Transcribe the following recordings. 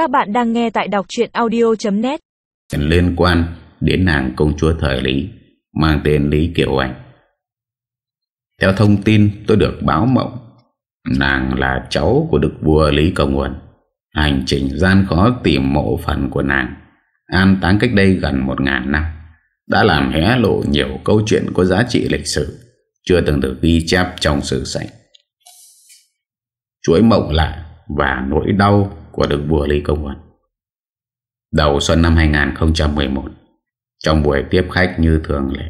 Các bạn đang nghe tại đọc chuyện audio.net liên quan đến nàng công chúa thời Lý mang tên Lý Kiều Anh. Theo thông tin tôi được báo mộng, nàng là cháu của đức vua Lý Công Uẩn. Hành trình gian khó tìm mộ phần của nàng, an táng cách đây gần một ngàn năm, đã làm hé lộ nhiều câu chuyện có giá trị lịch sử, chưa từng được ghi chép trong sử sách. Chuỗi mộng lạ và nỗi đau của đức vua Lý Công Uẩn. Đầu xuân năm 2011 Trong buổi tiếp khách như thường lệ,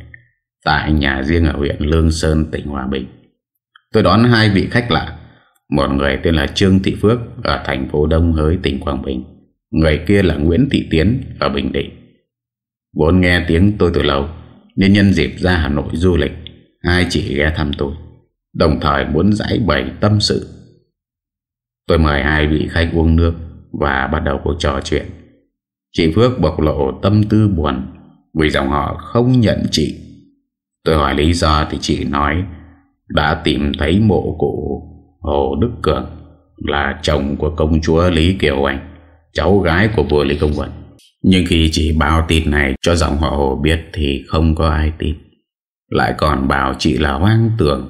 Tại nhà riêng ở huyện Lương Sơn, tỉnh Hòa Bình, Tôi đón hai vị khách lạ. Một người tên là Trương Thị Phước Ở thành phố Đông Hới, tỉnh Quảng Bình. Người kia là Nguyễn Thị Tiến Ở Bình Định. Vốn nghe tiếng tôi từ lâu, Nên nhân dịp ra Hà Nội du lịch, Hai chị ghé thăm tôi, Đồng thời muốn giải bày tâm sự. Tôi mời hai vị khách uống nước Và bắt đầu cuộc trò chuyện. Chị Phước bộc lộ tâm tư buồn Vì dòng họ không nhận chị. Tôi hỏi lý do thì chị nói, Đã tìm thấy mộ cụ Hồ Đức Cường, Là chồng của công chúa Lý Kiều Anh, Cháu gái của vua Lý Công Vận Nhưng khi chị báo tin này cho dòng họ Hồ biết Thì không có ai tin. Lại còn bảo chị là hoang tưởng.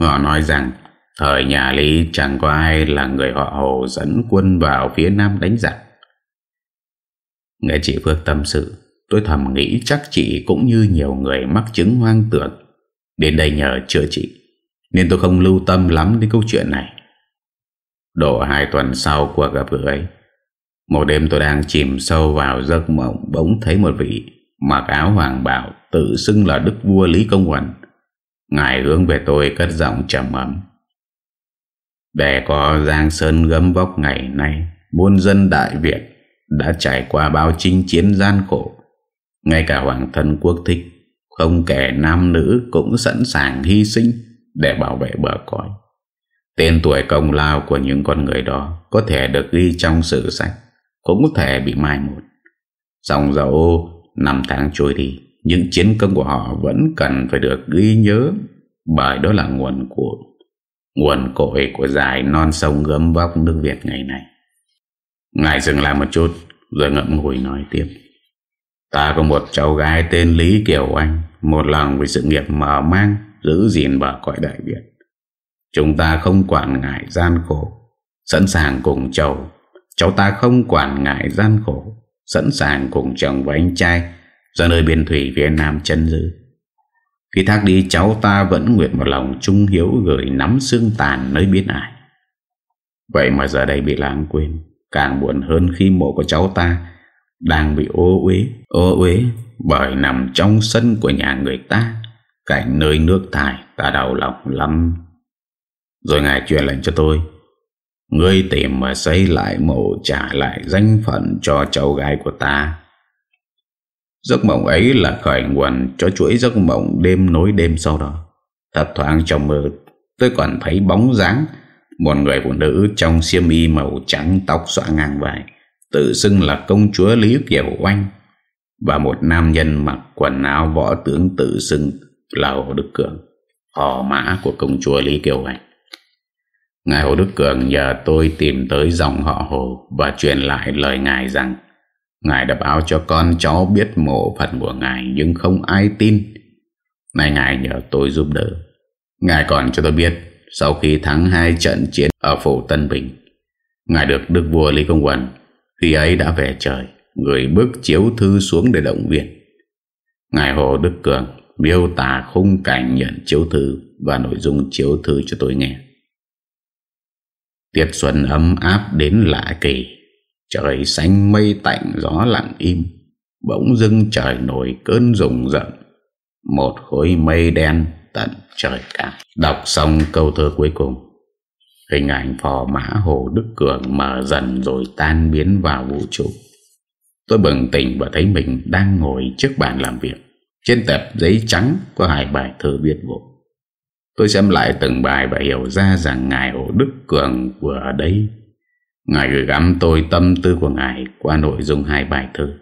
Họ nói rằng Thời nhà Lý chẳng có ai là người họ Hồ dẫn quân vào phía Nam đánh giặc. Nghe chị Phước tâm sự, Tôi thầm nghĩ chắc chị cũng như nhiều người mắc chứng hoang tưởng. Đến đây nhờ chữa chị Nên tôi không lưu tâm lắm đến câu chuyện này. Độ hai tuần sau cuộc gặp gỡ ấy, Một đêm tôi đang chìm sâu vào giấc mộng Bỗng thấy một vị mặc áo hoàng bảo Tự xưng là đức vua Lý Công Huẩn Ngài hướng về tôi cất giọng trầm ấm. Để có Giang Sơn gấm vóc ngày nay Muôn dân Đại Việt đã trải qua bao chinh chiến gian khổ. Ngay cả hoàng thân quốc thích, không kẻ nam nữ cũng sẵn sàng hy sinh để bảo vệ bờ cõi. Tên tuổi công lao của những con người đó có thể được ghi trong sử sách, cũng có thể bị mai một. Dòng dẫu năm tháng trôi đi, những chiến công của họ vẫn cần phải được ghi nhớ bởi đó là nguồn của nguồn cội của dài non sông gấm vóc nước Việt ngày nay. Ngài dừng lại một chút, Rồi ngậm ngùi nói tiếp Ta có một cháu gái tên Lý Kiều Anh, Một lòng vì sự nghiệp mở mang, Giữ gìn bà cõi Đại Việt Chúng ta không quản ngại gian khổ, Sẵn sàng cùng chầu Cháu ta không quản ngại gian khổ, Sẵn sàng cùng chồng và anh trai Ra nơi biên thủy phía Nam chân giữ. Khi thác đi, cháu ta vẫn nguyện một lòng trung hiếu Gửi nắm xương tàn nơi biến ải Vậy mà giờ đây bị lãng quên, Càng buồn hơn khi mộ của cháu ta Đang bị ô uế. Ô uế bởi nằm trong sân của nhà người ta, Cạnh nơi nước thải Ta đau lòng lắm. Rồi ngài truyền lệnh cho tôi, Ngươi tìm mà xây lại mộ Trả lại danh phận cho cháu gái của ta. Giấc mộng ấy là khởi nguồn Cho chuỗi giấc mộng đêm nối đêm sau đó. Thật thoáng trong mơ, Tôi còn thấy bóng dáng một người phụ nữ trong xiêm y màu trắng tóc xõa ngang vai, Tự xưng là công chúa Lý Kiều Oanh, Và một nam nhân mặc quần áo võ tướng tự xưng là Hồ Đức Cường, Hò mã của công chúa Lý Kiều Oanh. Ngài Hồ Đức Cường nhờ tôi tìm tới dòng họ Hồ Và truyền lại lời Ngài rằng Ngài đã báo cho con cháu biết mộ phận của Ngài Nhưng không ai tin Này Ngài nhờ tôi giúp đỡ Ngài còn cho tôi biết sau khi thắng hai trận chiến ở phủ Tân Bình. Ngài được Đức vua Lý Công Quần khi ấy đã về trời, người bước chiếu thư xuống để động viên. Ngài Hồ Đức Cường miêu tả khung cảnh nhận chiếu thư và nội dung chiếu thư cho tôi nghe. Tiết xuân ấm áp đến lạ kỳ, trời xanh mây tạnh gió lặng im, bỗng dưng trời nổi cơn rùng rợn, một khối mây đen tận trời cả. Đọc xong câu thơ cuối cùng. Hình ảnh phò mã Hồ Đức Cường mở dần rồi tan biến vào vũ trụ. Tôi bừng tỉnh và thấy mình đang ngồi trước bàn làm việc. Trên tập giấy trắng có hai bài thơ viết vội Tôi xem lại từng bài và hiểu ra rằng Ngài Hồ Đức Cường vừa ở đây. Ngài gửi gắm tôi tâm tư của Ngài qua nội dung hai bài thơ.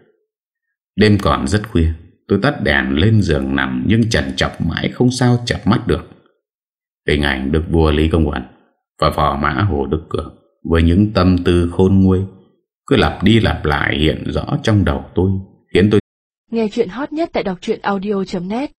Đêm còn rất khuya Tôi tắt đèn lên giường nằm Nhưng trần chọc mãi không sao chập mắt được. Hình ảnh Đức vua Lý Công Uẩn Và phò mã Hồ Đức Cường Với những tâm tư khôn nguôi cứ lặp đi lặp lại hiện rõ trong đầu tôi, khiến tôi Nghe chuyện hot nhất tại đọc audio.net